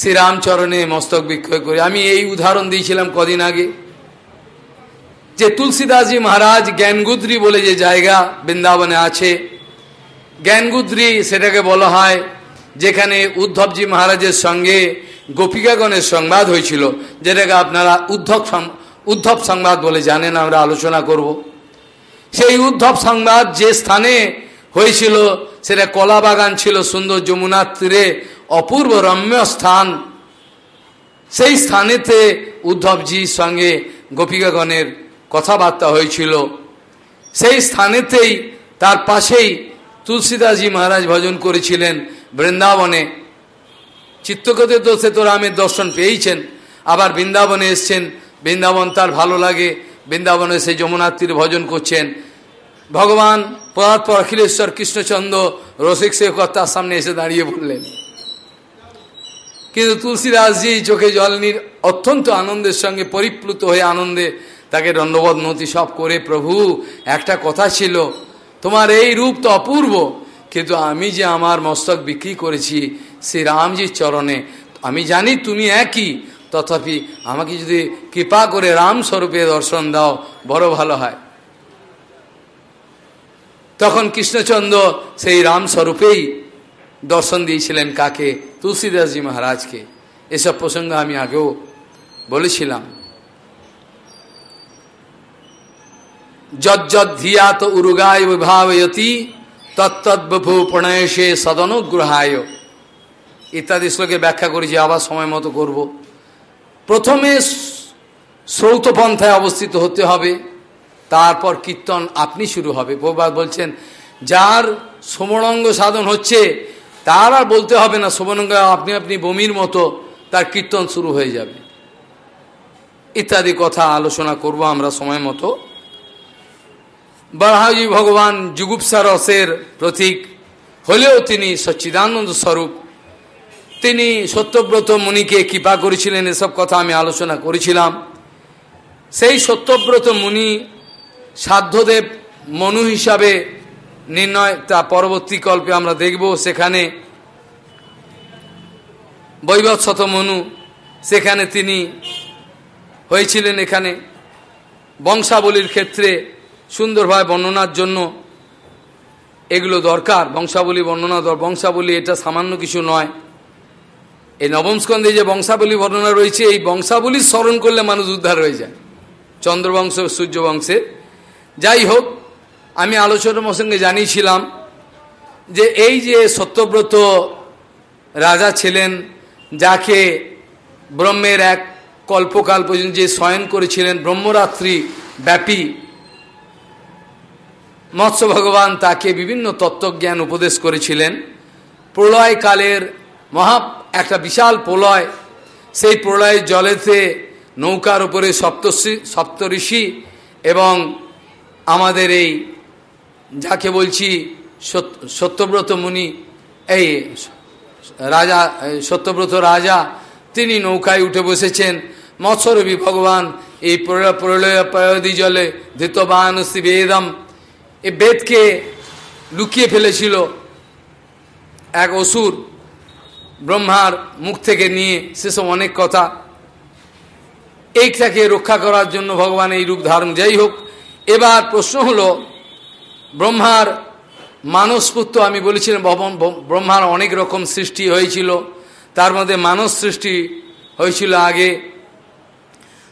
শ্রীরামচরণে মস্তক বিক্ষয় করি। আমি এই উদাহরণ দিয়েছিলাম কদিন আগে, যে তুলসীদাসজি মহারাজ জ্ঞানগুদ্রি বলে যে জায়গা বৃন্দাবনে আছে, জ্ঞানগুদ্রি সেটাকে বলা হয় যেখানে উদ্ধবজি মহারাজের সঙ্গে গোপিকাগণের সংবাদ হয়েছিল, যেটাকে আপনারা উদ্ধব উদ্ধব সংবাদ বলে জানেন, আমরা আলোচনা করব। সেই উদ্ধব সংবাদ যে স্থানে হয়েছিল, সেটা কলা বাগান ছিল সুন্দর যমুনার তীরে অপূর্ব রম্য স্থান। সেই স্থানেতে উদ্ধবজির সঙ্গে গোপিকাগণের কথাবার্তা হয়েছিল। সেই স্থানেতেই তার পাশেই তুলসীদাসজি মহারাজ ভজন করেছিলেন বৃন্দাবনে। চিত্তগতে তো সে তো রামের দর্শন পেয়েছেন, আবার বৃন্দাবনে এসছেন। বৃন্দাবন তার ভালো লাগে বৃন্দাবনে সে যমুনার তীরে ভজন করছেন। ভগবান পদার্থ অখিলেশ্বর, কৃষ্ণচন্দ্র, রসিক শেখর সামনে এসে দাঁড়িয়ে বললেন, কিন্তু তুলসীদাসজি চোখে জল নির অত্যন্ত আনন্দের সঙ্গে পরিপ্লুত হয়ে আনন্দে তাকে দণ্ডবোধ নতি সব করে, প্রভু, একটা কথা ছিল, তোমার এই রূপ তো অপূর্ব, কিন্তু আমি যে আমার মস্তক বিক্রি করেছি, শ্রী রামজির চরণে, আমি জানি তুমি একই তথাপি আমাকে যদি কৃপা করে রাম স্বরূপে দর্শন দাও, বড় ভালো হয়। তখন কৃষ্ণচন্দ্র সেই রাম স্বরূপেই দর্শন দিয়েছিলেন কাকে? তুলসীদাসজি মহারাজকে। এসব প্রসঙ্গ আমি আগেও বলেছিলাম। যজ্জত ধিয়াত উরুগায় বিভাবয়তি তত্তদ্বভু প্রণয়সে সদনুগ্রহায়। ইত্যাদি শ্লোকে ব্যাখ্যা করেছি আবার সময় মতো করব। প্রথমে শ্রৌতপন্থায় অবস্থিত হতে হবে, তারপর কীর্তন আপনি শুরু হবে। প্রবাদ বলছেন, যার সমরঙ্গ সাধন হচ্ছে, তার আর বলতে হবে না, সমরঙ্গ আপনি আপনি বমির মতো তার কীর্তন শুরু হয়ে যাবে। ইত্যাদি কথা আলোচনা করব আমরা সময় মতো। বরাহজি ভগবান যুগুপসা রসের প্রতীক, হলেও তিনি সচ্চিদানন্দ স্বরূপ তিনি সত্যব্রত মুনিকে কৃপা করেছিলেন, এসব কথা আমি আলোচনা করেছিলাম। সেই সত্যব্রত মুনি সাধ্যদেব মনু হিসাবে নির্ণয়, তা পরবর্তী কল্পে আমরা দেখব। সেখানে বৈবৎসত মনু, সেখানে তিনি হয়েছিলেন এখানে। বংশাবলীর ক্ষেত্রে সুন্দরভাবে বর্ণনার জন্য এগুলো দরকার। বংশাবলী বর্ণনা দর বংশাবলী, এটা সামান্য কিছু নয়। এই নবম স্কন্ধে যে বংশাবলী বর্ণনা রয়েছে, এই বংশাবলী স্মরণ করলে মানুষ উদ্ধার হয়ে যায়। চন্দ্রবংশ সূর্য সূর্যবংশে। যাই হোক, আমি আলোচনার প্রসঙ্গে জানিয়েছিলাম যে এই যে সত্যব্রত রাজা ছিলেন, যাকে ব্রহ্মের এক কল্পকাল পর্যন্ত যে শয়ন করেছিলেন, ব্রহ্মরাত্রি ব্যাপী, মৎস্য ভগবান তাকে বিভিন্ন তত্ত্বজ্ঞান উপদেশ করেছিলেন। প্রলয়কালের মহা একটা বিশাল প্রলয়। সেই প্রলয়ের জলেতে নৌকার উপরে সপ্তর্ষি সপ্তঋষি এবং আমাদের এই যাকে বলছি সত্যব্রত মুনি, এই রাজা সত্যব্রত রাজা, তিনি নৌকায় উঠে বসেছেন। মৎস্যরবি ভগবান, এই প্রলয় প্রয়োদি জলে ধৃতবান শ্রী বেদম। এ বেদকে লুকিয়ে ফেলেছিল এক অসুর। ব্রহ্মার মুখ থেকে নিয়ে সেসব অনেক কথা। এইটাকে রক্ষা করার জন্য ভগবান এই রূপ ধারণ যাই হোক। এবার প্রশ্ন হলো, ব্রহ্মার মানসপুত্র আমি বলেছিলাম ব্রহ্মার অনেক রকম সৃষ্টি হয়েছিল। তার মধ্যে মানস সৃষ্টি হয়েছিল আগে।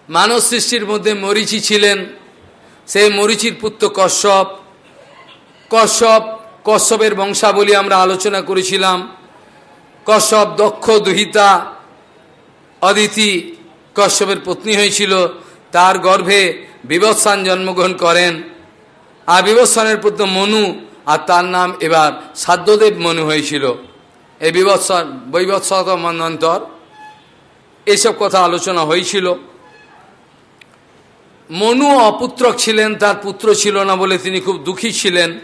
মানস সৃষ্টির মধ্যে মরিচি ছিলেন। সেই মরিচির পুত্র কশ্যপ। কশ্যপ, কশ্যপের বংশাবলী আমরা আলোচনা করেছিলাম। কশ্যপ দক্ষ দুহিতা। অদিতি কশ্যপের পত্নী হয়েছিল, তার গর্ভে বিবৎসান জন্মগ্রহণ করেন। আর বিবৎসনের পুত্র মনু আর তার নাম এবার সাধ্যদেব মনু হয়েছিল। এই বিবৎসন, বৈবৎসত মন্বন্তর এইসব কথা আলোচনা হয়েছিল। মনু অপুত্রক ছিলেন, তার পুত্র ছিল না বলে তিনি খুব দুঃখী ছিলেন।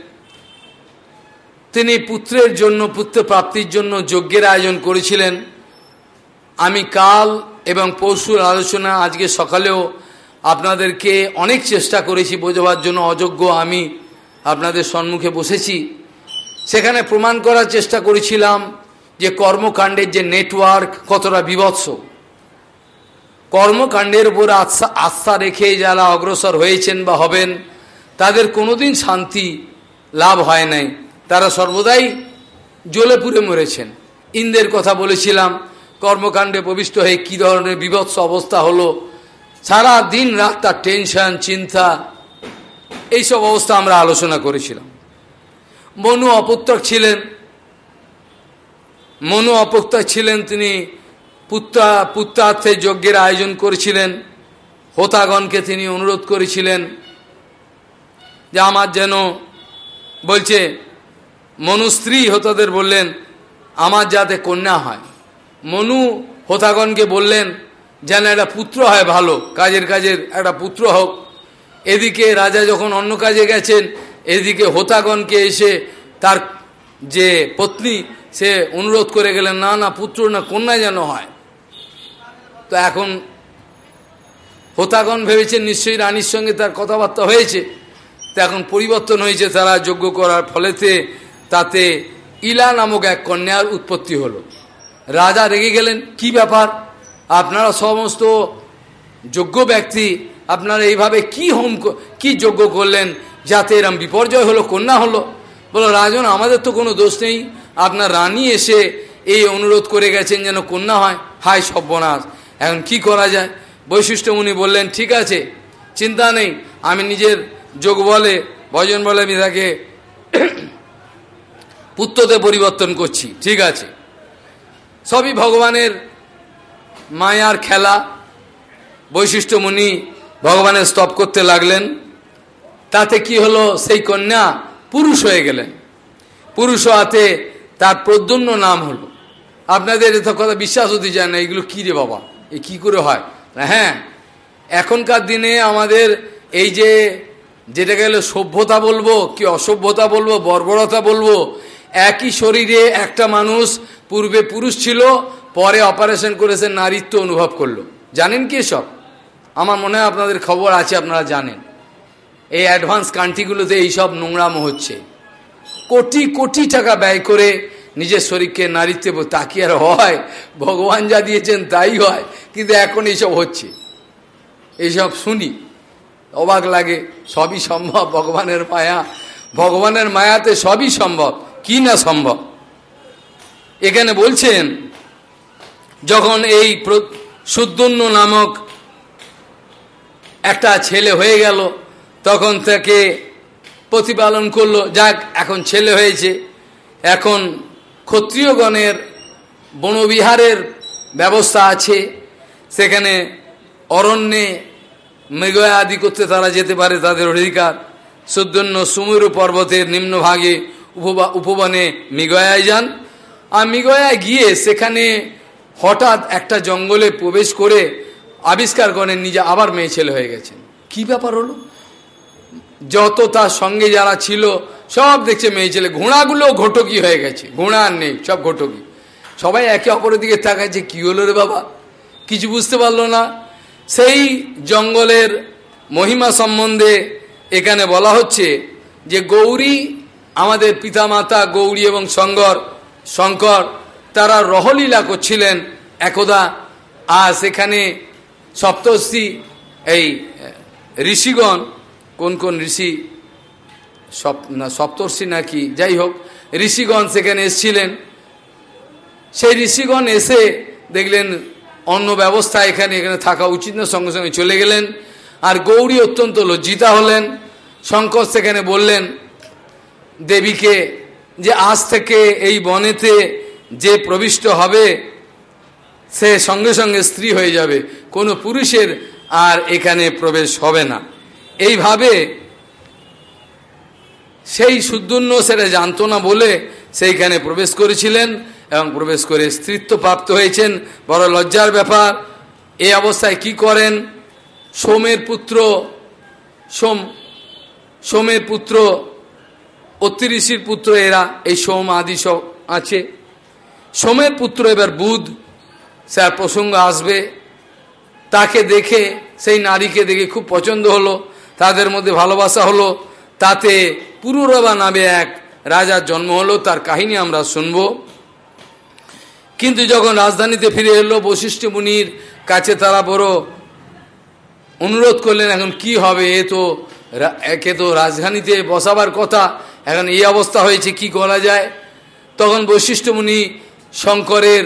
তিনি পুত্রের জন্য পুত্র প্রাপ্তির জন্য যজ্ঞের আয়োজন করেছিলেন। আমি কাল এবং পরশুর আলোচনা আজকে সকালেও আপনাদেরকে অনেক চেষ্টা করেছি বোঝাবার জন্য। অযোগ্য আমি আপনাদের সম্মুখে বসেছি। সেখানে প্রমাণ করার চেষ্টা করেছিলাম যে কর্মকাণ্ডের যে নেটওয়ার্ক কতটা বিভৎস। কর্মকাণ্ডের উপর আস্থা আস্থা রেখে যারা অগ্রসর হয়েছেন বা হবেন, তাদের কোনোদিন শান্তি লাভ হয় নাই। তারা সর্বদাই জ্বলে পুড়ে মরেছেন। ইন্দ্রের কথা বলেছিলাম, কর্মকাণ্ডে প্রবিষ্ট হয়ে কী ধরনের বিভৎস অবস্থা হলো, সারা দিন রাত তার টেনশন, চিন্তা, এইসব অবস্থা আমরা আলোচনা করেছিলাম। মনু অপুত্রক ছিলেন, মনু অপুত্রক ছিলেন, তিনি পুত্রা, পুত্রার্থে যজ্ঞের আয়োজন করেছিলেন, হোতাগণকে তিনি অনুরোধ করেছিলেন যে আমার যেন বলছে মনু স্ত্রী হতাদের বললেন, আমার যাতে কন্যা হয়। মনু হোতাগণকে বললেন, যেন একটা পুত্র হয় ভালো, কাজের কাজের একটা পুত্র হোক। এদিকে রাজা যখন অন্য কাজে গেছেন, এদিকে হোতাগণকে এসে তার যে পত্নী, সে অনুরোধ করে গেলেন, না না, পুত্র না, কন্যা যেন হয়। তো এখন হোতাগণ ভেবেছেন নিশ্চয়ই রানীর সঙ্গে তার কথাবার্তা হয়েছে। তো এখন পরিবর্তন হয়েছে তারা যোগ্য করার ফলেতে তাতে ইলা নামক এক কন্যার উৎপত্তি হলো। রাজা রেগে গেলেন, কি ব্যাপার? আপনারা সমস্ত যোগ্য ব্যক্তি, আপনারা এইভাবে কি হোম কি যোগ্য করলেন যাতে এরম বিপর্যয় হলো, কন্যা হলো? বলো, রাজন, আমাদের তো কোনো দোষ নেই। আপনার রানী এসে এই অনুরোধ করে গেছেন যেন কন্যা হয়। হায় সব্যনাশ এখন কি করা যায়? বৈশিষ্ট্য উনি বললেন, ঠিক আছে, চিন্তা নেই। আমি নিজের যোগ বলে, ভজন বলে আমি তাকে পুত্রতে পরিবর্তন করছি, ঠিক আছে? সবই ভগবানের মায়ার খেলা। বৈশিষ্ট্য মুনি ভগবানের স্তব করতে লাগলেন। তাতে কি হলো? সেই কন্যা পুরুষ হয়ে গেলেন। পুরুষ হাতে তার প্রদ্যুন্ন নাম হলো। আপনাদের এত কথা বিশ্বাস হতে যায় না, এগুলো কী রে বাবা? এ কী করে হয়? হ্যাঁ এখনকার দিনে আমাদের এই যে যেটা গেলে সভ্যতা বলব, কি অসভ্যতা বলব, বর্বরতা বলব একই শরীরে একটা মানুষ পূর্বে পুরুষ ছিল, পরে অপারেশন করেছে নারীত্ব অনুভব করল। জানেন কি সব আমার মনে হয় আপনাদের খবর আছে, আপনারা জানেন। এই অ্যাডভান্স কান্ট্রিগুলোতে এইসব নোংরামো হচ্ছে। কোটি কোটি টাকা ব্যয় করে নিজের শরীরকে নারীত্বে তা কি আর হয়, ভগবান যা দিয়েছেন তাই হয়, কিন্তু এখন এইসব হচ্ছে। এইসব শুনি, অবাক লাগে, সবই সম্ভব, ভগবানের মায়া, ভগবানের মায়াতে সবই সম্ভব। কি না সম্ভব? এখানে বলছেন, যখন এই সুদ্দন্য নামক একটা ছেলে হয়ে গেল, তখন তাকে প্রতিপালন করল, যাক, এখন ছেলে হয়েছে। এখন ক্ষত্রিয়গণের বনবিহারের ব্যবস্থা আছে। সেখানে অরণ্যে মৃগয়া আদি করতে তারা যেতে পারে, তাদের অধিকার। সুদন্য সুমেরু পর্বতের নিম্নভাগে উপবনে মৃগয়ায় যান। আর মৃগয়ায় গিয়ে সেখানে হঠাৎ একটা জঙ্গলে প্রবেশ করে আবিষ্কার করেন নিজে আবার মেয়ে ছেলে হয়ে গেছেন। কি ব্যাপার হলো? যত তার সঙ্গে যারা ছিল, সব দেখছে মেয়ে ছেলে। ঘোড়াগুলো ঘটকি হয়ে গেছে। ঘোড়া আর নেই, সব ঘটকি। সবাই একে অপরের দিকে তাকাচ্ছে কি হলো রে বাবা? কিছু বুঝতে পারল না। সেই জঙ্গলের মহিমা সম্বন্ধে এখানে বলা হচ্ছে যে, গৌরী আমাদের পিতামাতা গৌরী এবং শঙ্কর শঙ্কর, তারা রহলীলা করছিলেন। একদা আর সেখানে সপ্তর্ষি এই ঋষিগণ, কোন কোন ঋষি? না, সপ্তর্ষি নাকি? যাই হোক, ঋষিগণ সেখানে এসছিলেন। সেই ঋষিগণ এসে দেখলেন অন্য ব্যবস্থা এখানে এখানে থাকা উচিত না, সঙ্গে সঙ্গে চলে গেলেন। আর গৌরী অত্যন্ত লজ্জিতা হলেন। শঙ্কর সেখানে বললেন দেবীকে যে আজ থেকে এই বনেতে যে প্রবিষ্ট হবে, সে সঙ্গে সঙ্গে স্ত্রী হয়ে যাবে। কোনো পুরুষের আর এখানে প্রবেশ হবে না। এইভাবে সেই সুদুন্য সেটা জানতো না বলে সেইখানে প্রবেশ করেছিলেন এবং প্রবেশ করে স্ত্রীত্ব প্রাপ্ত হয়েছেন। বড় লজ্জার ব্যাপার। এই অবস্থায় কি করেন? সোমের পুত্র, সোম, সোমের পুত্র অত্রিশির পুত্র এরা, এই সোম আদি সব আছে। সোমের পুত্র এবার বুধ, স্যার প্রসঙ্গ আসবে। তাকে দেখে, সেই নারীকে দেখে খুব পছন্দ হলো, তাদের মধ্যে ভালোবাসা হলো। তাতে পুরুরবা নামে এক রাজার জন্ম হলো, তার কাহিনী আমরা শুনব। কিন্তু যখন রাজধানীতে ফিরে এলো, বশিষ্ঠ মুনির কাছে তারা বড় অনুরোধ করলেন, এখন কি হবে? এ তো একে তো রাজধানীতে বসাবার কথা। এখন এই অবস্থা হয়েছে, কি করা যায়? তখন বৈশিষ্ট্য মুনি শঙ্করের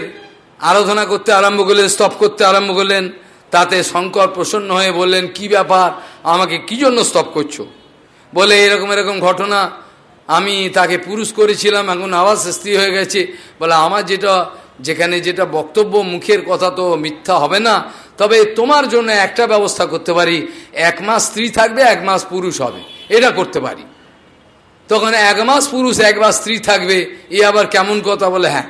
আরাধনা করতে আরম্ভ করলেন, স্তব করতে আরম্ভ করলেন, তাতে শঙ্কর প্রসন্ন হয়ে বললেন, কি ব্যাপার? আমাকে কি জন্য স্তব করছ? বলে, এরকম এরকম ঘটনা, আমি তাকে পুরুষ করেছিলাম, এখন আবার স্ত্রী হয়ে গেছে। বলে, আমার যেটা, যেখানে যেটা বক্তব্য, মুখের কথা তো মিথ্যা হবে না, তবে তোমার জন্য একটা ব্যবস্থা করতে পারি। এক মাস স্ত্রী থাকবে, এক মাস পুরুষ হবে। এটা করতে পারি। তখন এক মাস পুরুষ, এক মাস স্ত্রী থাকবে, এ আবার কেমন কথা বলে? হ্যাঁ।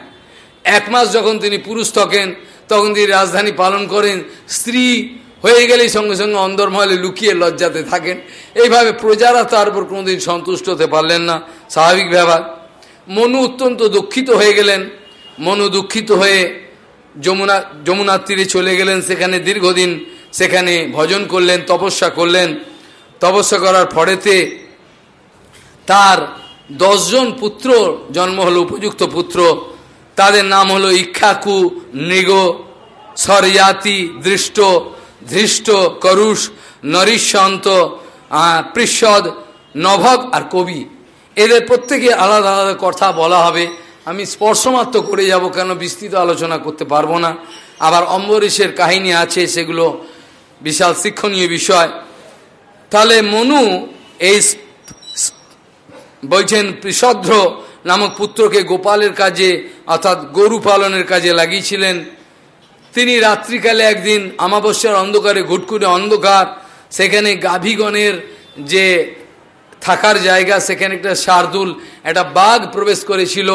এক মাস যখন তিনি পুরুষ থাকেন, তখন তিনি রাজধানী পালন করেন, স্ত্রী হয়ে গেলেই সঙ্গে সঙ্গে অন্দরমহলে লুকিয়ে লজ্জাতে থাকেন। এইভাবে প্রজারা তার উপর কোনোদিন সন্তুষ্ট হতে পারলেন না। স্বাভাবিক ব্যাপার। মনু অত্যন্ত দুঃখিত হয়ে গেলেন। মনু দুঃখিত হয়ে যমুনা যমুনার তীরে চলে গেলেন। সেখানে দীর্ঘদিন সেখানে ভজন করলেন, তপস্যা করলেন। তপস্যা করার ফলেতে তার দশজন পুত্র জন্ম হলো, উপযুক্ত পুত্র। তাদের নাম হলো ইক্ষাকু, নৃগ সরজাতি দৃষ্ট, ধৃষ্ট, করুষ, নরিশন্ত পৃষদ নভক আর কবি। এদের প্রত্যেকে আলাদা আলাদা কথা বলা হবে। আমি স্পর্শমাত্র করে যাব কেন বিস্তৃত আলোচনা করতে পারব না। আবার অম্বরীশের কাহিনী আছে, সেগুলো বিশাল শিক্ষণীয় বিষয়। তাহলে মনু এই বলছেন পৃষদ্র নামক পুত্রকে গোপালের কাজে, অর্থাৎ গরু পালনের কাজে লাগিয়েছিলেন। তিনি রাত্রিকালে একদিন আমাবস্যার অন্ধকারে ঘুটকুটে অন্ধকার, সেখানে গাভীগণের যে থাকার জায়গা, সেখানে একটা শার্দুল, একটা বাঘ প্রবেশ করেছিল।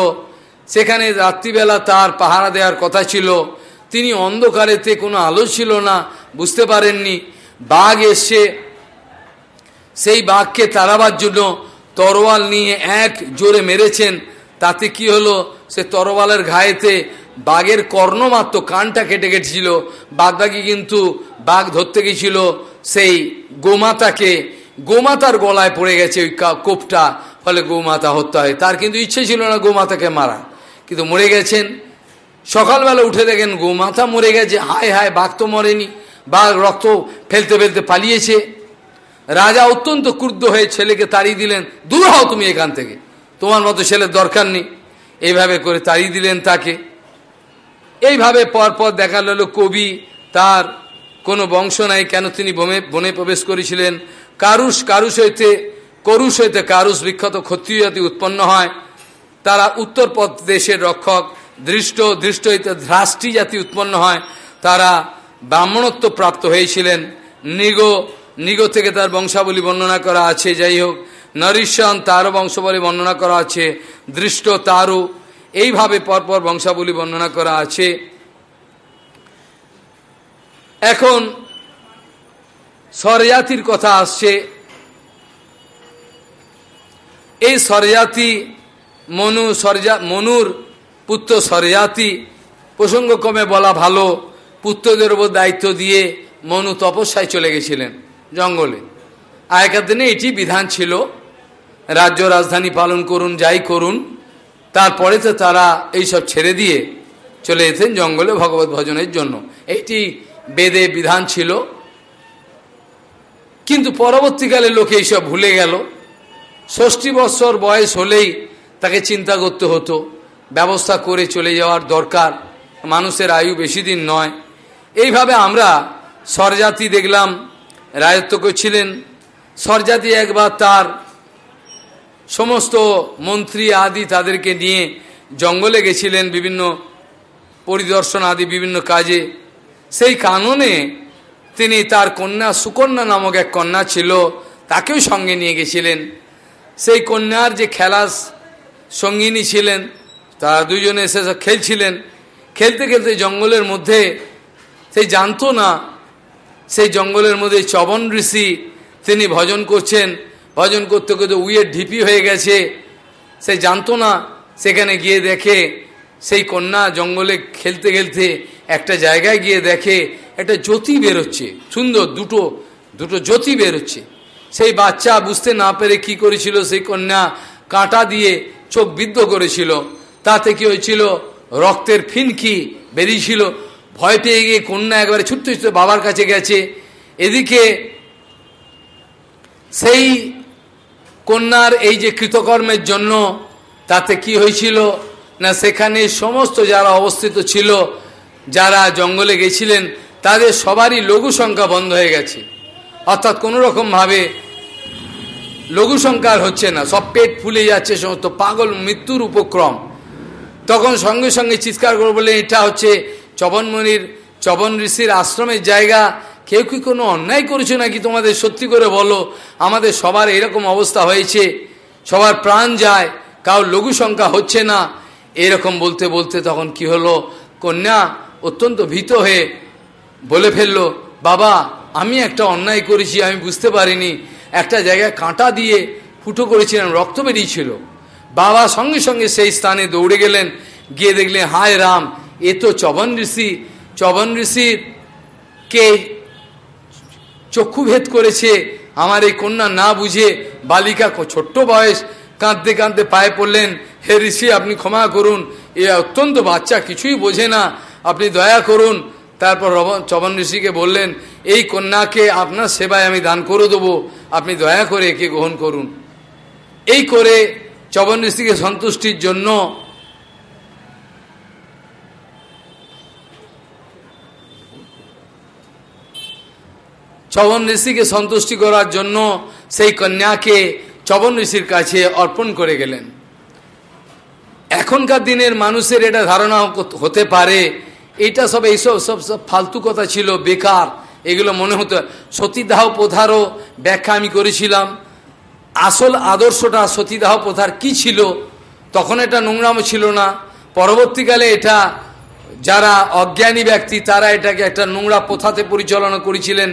সেখানে রাত্রিবেলা তার পাহারা দেওয়ার কথা ছিল। তিনি অন্ধকারেতে কোনো আলো ছিল না, বুঝতে পারেননি। বাঘ এসে সেই বাঘকে তাড়াবার জন্য তরোয়াল নিয়ে এক জোরে মেরেছেন। তাতে কি হলো? সে তরোয়ালের ঘায়েতে বাঘের কর্ণ মাত্র কানটা কেটে কেটেছিল বাদবাকি কিন্তু বাঘ ধরতে গেছিল। সেই গোমাতাকে, গোমাতার গলায় পড়ে গেছে ওই কোপটা। ফলে গোমাতা হত্যা হয়। তার কিন্তু ইচ্ছে ছিল না গোমাতাকে মারা। কিন্তু মরে গেছেন। সকালবেলা উঠে দেখেন গোমাতা মরে গেছে। হায় হায়, বাঘ তো মরেনি। বাঘ রক্ত ফেলতে ফেলতে পালিয়েছে। রাজা অত্যন্ত ক্রুদ্ধ হয়ে ছেলেকে তাড়িয়ে দিলেন, দূর হও তুমি এখান থেকে। তোমার মতো ছেলের দরকার নেই। এইভাবে করে তাড়িয়ে দিলেন তাকে। এইভাবে পরপর দেখা গেল কবি, তার কোনো বংশ নাই, কেন তিনি বনে বনে প্রবেশ করেছিলেন? কারুষ কারুষ হইতে করুষ হইতে কারুষ বিখ্যাত ক্ষত্রিয় জাতি উৎপন্ন হয়। তারা উত্তর দেশের রক্ষক দৃষ্ট দৃষ্ট হইতে ধ্রাষ্টি জাতি উৎপন্ন হয়। তারা ব্রাহ্মণত্ব প্রাপ্ত হয়েছিলেন। নিগ নিগ থেকে তার বংশাবলী বর্ণনা করা আছে যাই হোক নরিশন তারও বংশাবলী বর্ণনা করা আছে, দৃষ্ট তারু এইভাবে পরপর বংশাবলী বর্ণনা করা আছে। এখন সরজাতির কথা আসছে। এই সরজাতি মনু সরজা মনুর পুত্র সরজাতি প্রসঙ্গক্রমে বলা ভালো, পুত্রদের উপর দায়িত্ব দিয়ে মনু তপস্যায় চলে গেছিলেন। জঙ্গলে। আগেকার দিনে এটি বিধান ছিল, রাজ্য রাজধানী পালন করুন, যাই করুন, তারপরে তো তারা এইসব ছেড়ে দিয়ে চলে যেতেন জঙ্গলে ভগবত ভজনের জন্য। এটি বেদে বিধান ছিল। কিন্তু পরবর্তীকালে লোকে এইসব ভুলে গেল। ষষ্ঠী বৎসর বয়স হলেই তাকে চিন্তা করতে হতো, ব্যবস্থা করে চলে যাওয়ার দরকার, মানুষের আয়ু বেশি দিন নয়। এইভাবে আমরা স্বরজাতি দেখলাম রায়ত্ব করছিলেন। স্বরজাতি একবার তার সমস্ত মন্ত্রী আদি তাদেরকে নিয়ে জঙ্গলে গেছিলেন, বিভিন্ন পরিদর্শন আদি বিভিন্ন কাজে। সেই কাননে তিনি তার কন্যা সুকন্যা নামক এক কন্যা ছিল, তাকেও সঙ্গে নিয়ে গেছিলেন। সেই কন্যার যে খেলার সঙ্গিনী ছিলেন, তারা দুজনে এসে খেলছিলেন। খেলতে খেলতে জঙ্গলের মধ্যে, সেই জানতো না সেই জঙ্গলের মধ্যে চবন ঋষি, তিনি ভজন করছেন। ভজন করতে করতে উইয়ের ঢিপি হয়ে গেছে। সে জানতো না, সেখানে গিয়ে দেখে, সেই কন্যা জঙ্গলে খেলতে খেলতে একটা জায়গায় গিয়ে দেখে, একটা জ্যোতি বেরোচ্ছে। সুন্দর, দুটো দুটো জ্যোতি বেরোচ্ছে। সেই বাচ্চা বুঝতে না পেরে কি করেছিল সেই কন্যা? কাঁটা দিয়ে চোখ বিদ্ধ করেছিল। তাতে কি হয়েছিল? রক্তের ফিনকি বেরিয়েছিল। ভয় পেয়ে গিয়ে কন্যা একবারে ছুটতে ছুটতে বাবার কাছে গেছে। এদিকে সেই কন্যার এই যে কৃতকর্মের জন্য তাতে কি হয়েছিল? না সেখানে সমস্ত যারা অবস্থিত ছিল, যারা জঙ্গলে গেছিলেন, তাদের সবারই লঘু সংখ্যা বন্ধ হয়ে গেছে। অর্থাৎ কোনো রকমভাবে লঘু সংখ্যা হচ্ছে না। সব পেট ফুলে যাচ্ছে, সমস্ত পাগল মৃত্যুর উপক্রম। তখন সঙ্গে সঙ্গে চিৎকার করে বলে এটা হচ্ছে চবনমণির চবন ঋষির আশ্রমের জায়গা। কেউ কি কোনো অন্যায় করেছে নাকি তোমাদের? সত্যি করে বলো, আমাদের সবার এরকম অবস্থা হয়েছে। সবার প্রাণ যায় কাউ লঘু সংখ্যা হচ্ছে না। এরকম বলতে বলতে তখন কি হলো? কন্যা অত্যন্ত ভীত হয়ে বলে ফেলল, বাবা, আমি একটা অন্যায় করেছি, আমি বুঝতে পারিনি। একটা জায়গায় কাঁটা দিয়ে ফুটো করেছিলাম, রক্ত বেরিয়েছিল। বাবা সঙ্গে সঙ্গে সেই স্থানে দৌড়ে গেলেন, গিয়ে দেখলেন, হায় রাম এ তো চবন ঋষি, চবন ঋষির কে চক্ষুভেদ করেছে, আমার এই কন্যা না বুঝে বালিকা ছোট্ট বয়স কাঁদতে কাঁদতে পায়ে পড়লেন, হে ঋষি আপনি ক্ষমা করুন, এ অত্যন্ত বাচ্চা কিছুই বোঝে না, আপনি দয়া করুন। তারপর চবন ঋষিকে বললেন, এই কন্যাকে আপনার সেবায় আমি দান করে দেবো, আপনি দয়া করে একে গ্রহণ করুন। এই করে চবন ঋষিকে সন্তুষ্টির জন্য চবন ঋষিকে সন্তুষ্টি করার জন্য সেই কন্যাকে চবন ঋষির কাছে অর্পণ করে গেলেন। এখনকার দিনের মানুষের এটা ধারণা হতে পারে, এটা সব এইসব সব সব ফালতু কথা ছিল, বেকার, এগুলো মনে হতো, সতীদাহ প্রথারও ব্যাখ্যা আমি করেছিলাম। আসল আদর্শটা সতীদাহ প্রথার কি ছিল, তখন এটা নোংরামো ছিল না। পরবর্তীকালে এটা যারা অজ্ঞানী ব্যক্তি, তারা এটাকে একটা নোংরা প্রথাতে পরিচালনা করেছিলেন।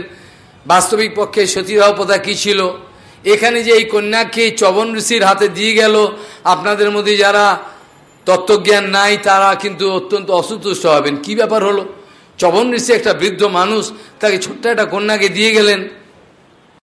বাস্তবিক পক্ষে সতীদাহ প্রথা কী ছিল? এখানে যে এই কন্যাকে চবন ঋষির হাতে দিয়ে গেল, আপনাদের মধ্যে যারা তত্ত্বজ্ঞান নাই, তারা কিন্তু অত্যন্ত অসন্তুষ্ট হবেন। কি ব্যাপার হলো? চবন ঋষি একটা বৃদ্ধ মানুষ, তাকে ছোট্ট একটা কন্যাকে দিয়ে গেলেন।